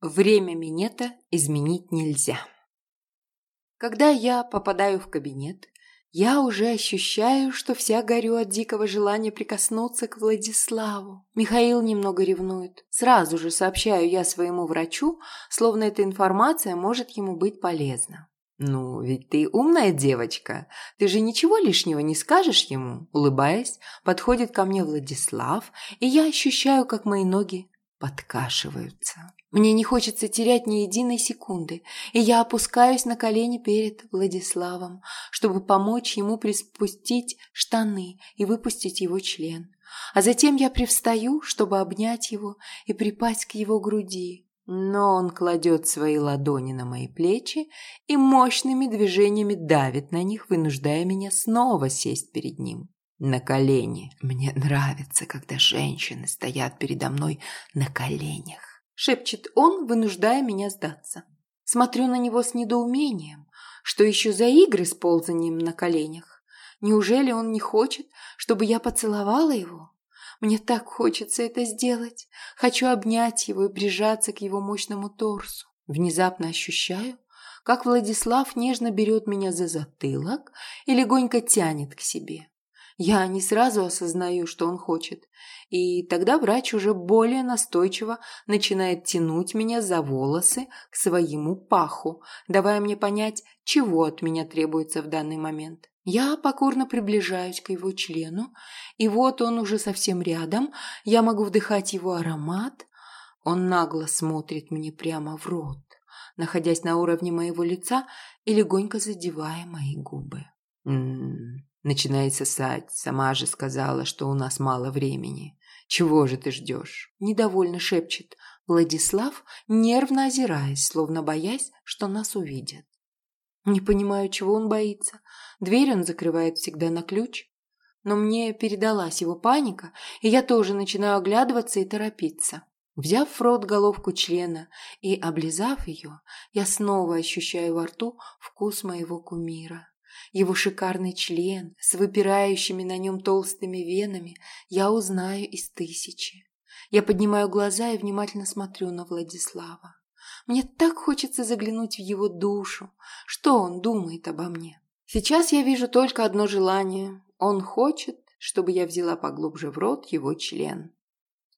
Время минета изменить нельзя. Когда я попадаю в кабинет, я уже ощущаю, что вся горю от дикого желания прикоснуться к Владиславу. Михаил немного ревнует. Сразу же сообщаю я своему врачу, словно эта информация может ему быть полезна. «Ну, ведь ты умная девочка. Ты же ничего лишнего не скажешь ему?» Улыбаясь, подходит ко мне Владислав, и я ощущаю, как мои ноги подкашиваются. Мне не хочется терять ни единой секунды, и я опускаюсь на колени перед Владиславом, чтобы помочь ему приспустить штаны и выпустить его член. А затем я привстаю, чтобы обнять его и припасть к его груди. Но он кладет свои ладони на мои плечи и мощными движениями давит на них, вынуждая меня снова сесть перед ним на колени. Мне нравится, когда женщины стоят передо мной на коленях. Шепчет он, вынуждая меня сдаться. Смотрю на него с недоумением. Что еще за игры с ползанием на коленях? Неужели он не хочет, чтобы я поцеловала его? Мне так хочется это сделать. Хочу обнять его и прижаться к его мощному торсу. Внезапно ощущаю, как Владислав нежно берет меня за затылок и легонько тянет к себе. Я не сразу осознаю, что он хочет. И тогда врач уже более настойчиво начинает тянуть меня за волосы к своему паху, давая мне понять, чего от меня требуется в данный момент. Я покорно приближаюсь к его члену, и вот он уже совсем рядом, я могу вдыхать его аромат. Он нагло смотрит мне прямо в рот, находясь на уровне моего лица и легонько задевая мои губы. М-м, начинает сосать. Сама же сказала, что у нас мало времени. Чего же ты ждешь? Недовольно шепчет Владислав, нервно озираясь, словно боясь, что нас увидят. Не понимаю, чего он боится. Дверь он закрывает всегда на ключ. Но мне передалась его паника, и я тоже начинаю оглядываться и торопиться. Взяв в рот головку члена и облизав ее, я снова ощущаю во рту вкус моего кумира. Его шикарный член с выпирающими на нем толстыми венами я узнаю из тысячи. Я поднимаю глаза и внимательно смотрю на Владислава. Мне так хочется заглянуть в его душу. Что он думает обо мне? Сейчас я вижу только одно желание. Он хочет, чтобы я взяла поглубже в рот его член.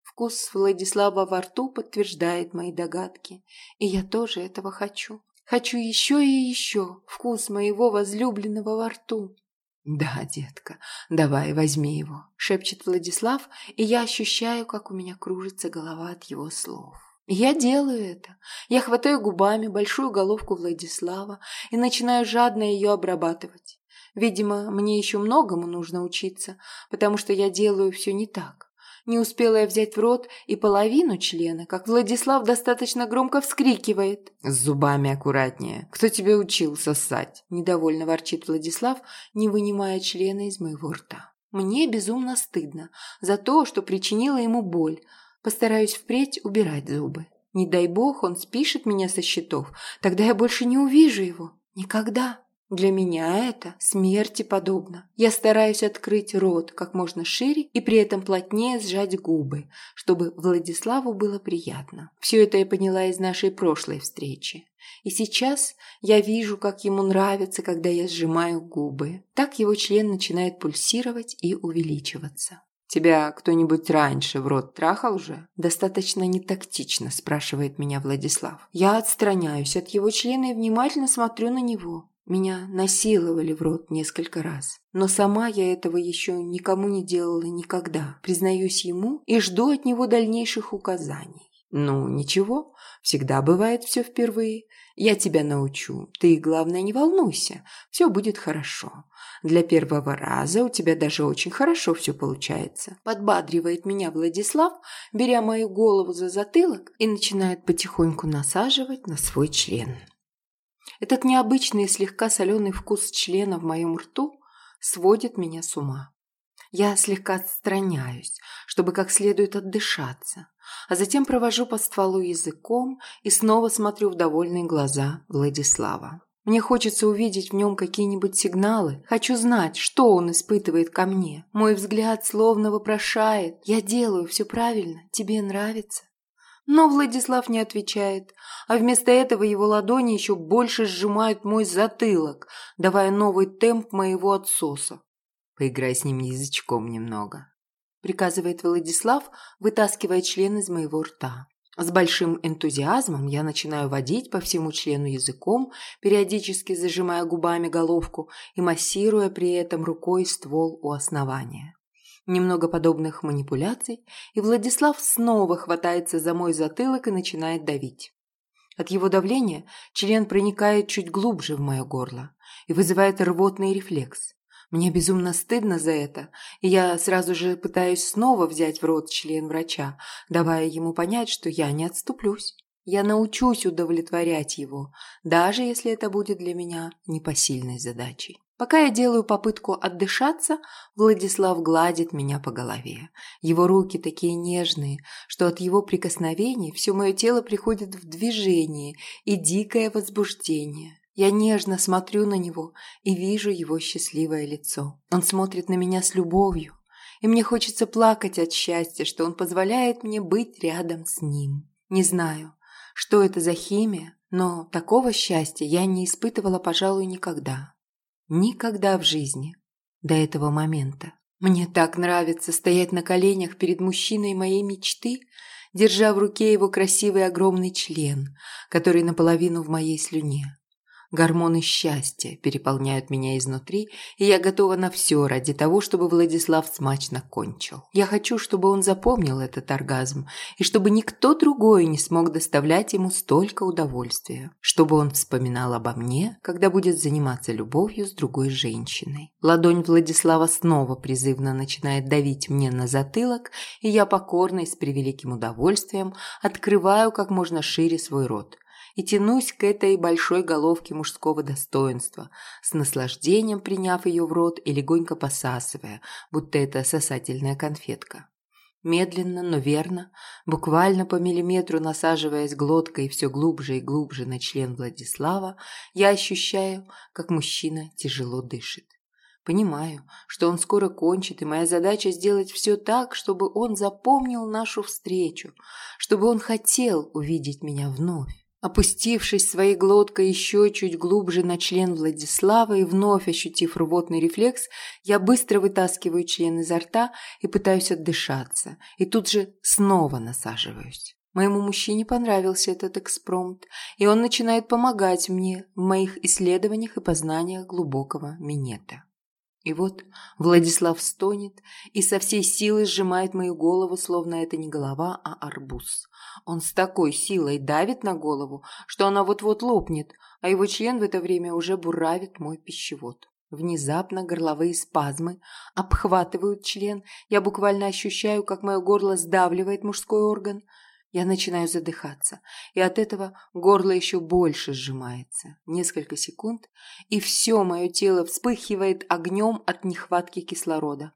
Вкус Владислава во рту подтверждает мои догадки, и я тоже этого хочу. Хочу еще и еще вкус моего возлюбленного во рту. «Да, детка, давай, возьми его», — шепчет Владислав, и я ощущаю, как у меня кружится голова от его слов. Я делаю это. Я хватаю губами большую головку Владислава и начинаю жадно ее обрабатывать. Видимо, мне еще многому нужно учиться, потому что я делаю все не так. Не успела я взять в рот и половину члена, как Владислав достаточно громко вскрикивает. «С зубами аккуратнее. Кто тебе учил сосать?» Недовольно ворчит Владислав, не вынимая члена из моего рта. Мне безумно стыдно за то, что причинила ему боль. Постараюсь впредь убирать зубы. Не дай бог он спишет меня со счетов, тогда я больше не увижу его. Никогда. Для меня это смерти подобно. Я стараюсь открыть рот как можно шире и при этом плотнее сжать губы, чтобы Владиславу было приятно. Все это я поняла из нашей прошлой встречи. И сейчас я вижу, как ему нравится, когда я сжимаю губы. Так его член начинает пульсировать и увеличиваться. «Тебя кто-нибудь раньше в рот трахал уже?» «Достаточно нетактично», – спрашивает меня Владислав. Я отстраняюсь от его члена и внимательно смотрю на него. Меня насиловали в рот несколько раз, но сама я этого еще никому не делала никогда. Признаюсь ему и жду от него дальнейших указаний. Ну, ничего, всегда бывает все впервые. Я тебя научу. Ты, главное, не волнуйся. Все будет хорошо. Для первого раза у тебя даже очень хорошо все получается. Подбадривает меня Владислав, беря мою голову за затылок и начинает потихоньку насаживать на свой член. Этот необычный и слегка соленый вкус члена в моем рту сводит меня с ума. Я слегка отстраняюсь, чтобы как следует отдышаться, а затем провожу по стволу языком и снова смотрю в довольные глаза Владислава. Мне хочется увидеть в нем какие-нибудь сигналы. Хочу знать, что он испытывает ко мне. Мой взгляд словно вопрошает. Я делаю все правильно. Тебе нравится? Но Владислав не отвечает, а вместо этого его ладони еще больше сжимают мой затылок, давая новый темп моего отсоса. «Поиграй с ним язычком немного», — приказывает Владислав, вытаскивая член из моего рта. С большим энтузиазмом я начинаю водить по всему члену языком, периодически зажимая губами головку и массируя при этом рукой ствол у основания. Немного подобных манипуляций, и Владислав снова хватается за мой затылок и начинает давить. От его давления член проникает чуть глубже в мое горло и вызывает рвотный рефлекс. Мне безумно стыдно за это, и я сразу же пытаюсь снова взять в рот член врача, давая ему понять, что я не отступлюсь. Я научусь удовлетворять его, даже если это будет для меня непосильной задачей. Пока я делаю попытку отдышаться, Владислав гладит меня по голове. Его руки такие нежные, что от его прикосновений все мое тело приходит в движение и дикое возбуждение. Я нежно смотрю на него и вижу его счастливое лицо. Он смотрит на меня с любовью, и мне хочется плакать от счастья, что он позволяет мне быть рядом с ним. Не знаю, что это за химия, но такого счастья я не испытывала, пожалуй, никогда. Никогда в жизни. До этого момента. Мне так нравится стоять на коленях перед мужчиной моей мечты, держа в руке его красивый огромный член, который наполовину в моей слюне. Гормоны счастья переполняют меня изнутри, и я готова на все ради того, чтобы Владислав смачно кончил. Я хочу, чтобы он запомнил этот оргазм, и чтобы никто другой не смог доставлять ему столько удовольствия. Чтобы он вспоминал обо мне, когда будет заниматься любовью с другой женщиной. Ладонь Владислава снова призывно начинает давить мне на затылок, и я покорно и с превеликим удовольствием открываю как можно шире свой рот и тянусь к этой большой головке мужского достоинства, с наслаждением приняв ее в рот и легонько посасывая, будто это сосательная конфетка. Медленно, но верно, буквально по миллиметру насаживаясь глоткой все глубже и глубже на член Владислава, я ощущаю, как мужчина тяжело дышит. Понимаю, что он скоро кончит, и моя задача сделать все так, чтобы он запомнил нашу встречу, чтобы он хотел увидеть меня вновь. Опустившись своей глоткой еще чуть глубже на член Владислава и вновь ощутив рвотный рефлекс, я быстро вытаскиваю член изо рта и пытаюсь отдышаться, и тут же снова насаживаюсь. Моему мужчине понравился этот экспромт, и он начинает помогать мне в моих исследованиях и познаниях глубокого минета. И вот Владислав стонет и со всей силы сжимает мою голову, словно это не голова, а арбуз. Он с такой силой давит на голову, что она вот-вот лопнет, а его член в это время уже буравит мой пищевод. Внезапно горловые спазмы обхватывают член. Я буквально ощущаю, как мое горло сдавливает мужской орган. Я начинаю задыхаться, и от этого горло еще больше сжимается. Несколько секунд, и все мое тело вспыхивает огнем от нехватки кислорода.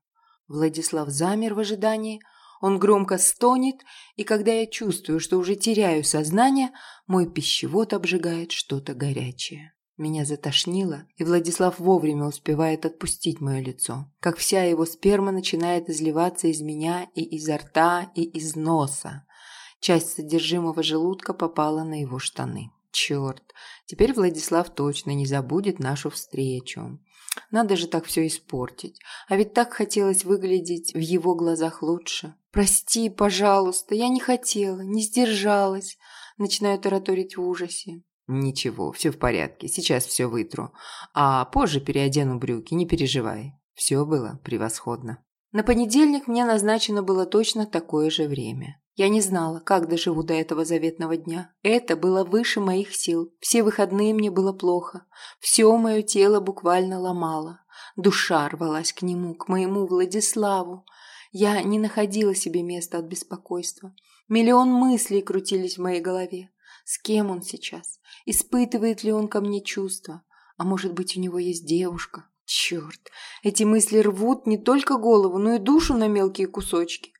Владислав замер в ожидании. Он громко стонет, и когда я чувствую, что уже теряю сознание, мой пищевод обжигает что-то горячее. Меня затошнило, и Владислав вовремя успевает отпустить мое лицо. Как вся его сперма начинает изливаться из меня и изо рта, и из носа. Часть содержимого желудка попала на его штаны. Черт, теперь Владислав точно не забудет нашу встречу. Надо же так все испортить. А ведь так хотелось выглядеть в его глазах лучше. «Прости, пожалуйста, я не хотела, не сдержалась», – начинаю тараторить в ужасе. «Ничего, все в порядке, сейчас все вытру. А позже переодену брюки, не переживай. Все было превосходно». На понедельник мне назначено было точно такое же время. Я не знала, как доживу до этого заветного дня. Это было выше моих сил. Все выходные мне было плохо. Все мое тело буквально ломало. Душа рвалась к нему, к моему Владиславу. Я не находила себе места от беспокойства. Миллион мыслей крутились в моей голове. С кем он сейчас? Испытывает ли он ко мне чувства? А может быть, у него есть девушка? Черт, эти мысли рвут не только голову, но и душу на мелкие кусочки.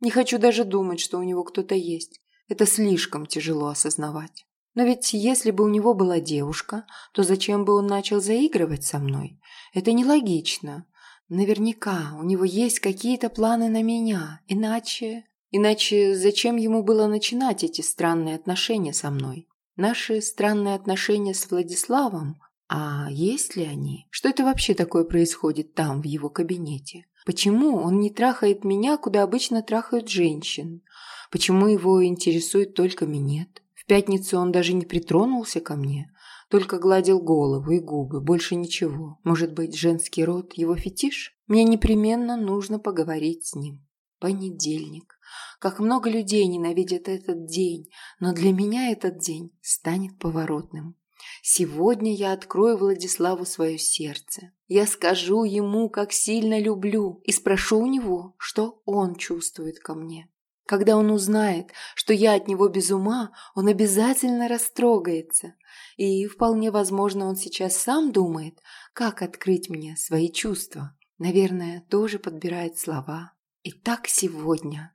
Не хочу даже думать, что у него кто-то есть. Это слишком тяжело осознавать. Но ведь если бы у него была девушка, то зачем бы он начал заигрывать со мной? Это нелогично. Наверняка у него есть какие-то планы на меня, иначе... Иначе зачем ему было начинать эти странные отношения со мной? Наши странные отношения с Владиславом, а есть ли они? Что это вообще такое происходит там, в его кабинете? Почему он не трахает меня, куда обычно трахают женщин? Почему его интересует только минет? В пятницу он даже не притронулся ко мне, только гладил голову и губы, больше ничего. Может быть, женский род – его фетиш? Мне непременно нужно поговорить с ним. Понедельник. Как много людей ненавидят этот день, но для меня этот день станет поворотным. Сегодня я открою Владиславу свое сердце. Я скажу ему, как сильно люблю, и спрошу у него, что он чувствует ко мне. Когда он узнает, что я от него без ума, он обязательно растрогается. И вполне возможно, он сейчас сам думает, как открыть мне свои чувства. Наверное, тоже подбирает слова. Итак, сегодня.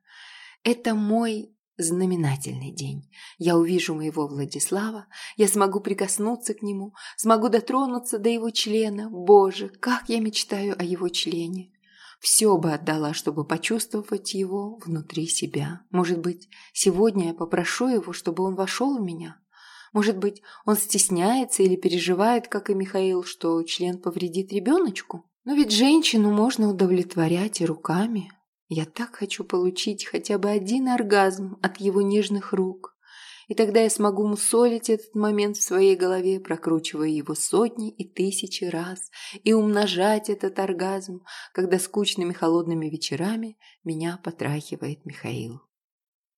Это мой знаменательный день. Я увижу моего Владислава, я смогу прикоснуться к нему, смогу дотронуться до его члена. Боже, как я мечтаю о его члене. Все бы отдала, чтобы почувствовать его внутри себя. Может быть, сегодня я попрошу его, чтобы он вошел в меня? Может быть, он стесняется или переживает, как и Михаил, что член повредит ребеночку? Но ведь женщину можно удовлетворять и руками. Я так хочу получить хотя бы один оргазм от его нежных рук. И тогда я смогу мусолить этот момент в своей голове, прокручивая его сотни и тысячи раз, и умножать этот оргазм, когда скучными холодными вечерами меня потрахивает Михаил.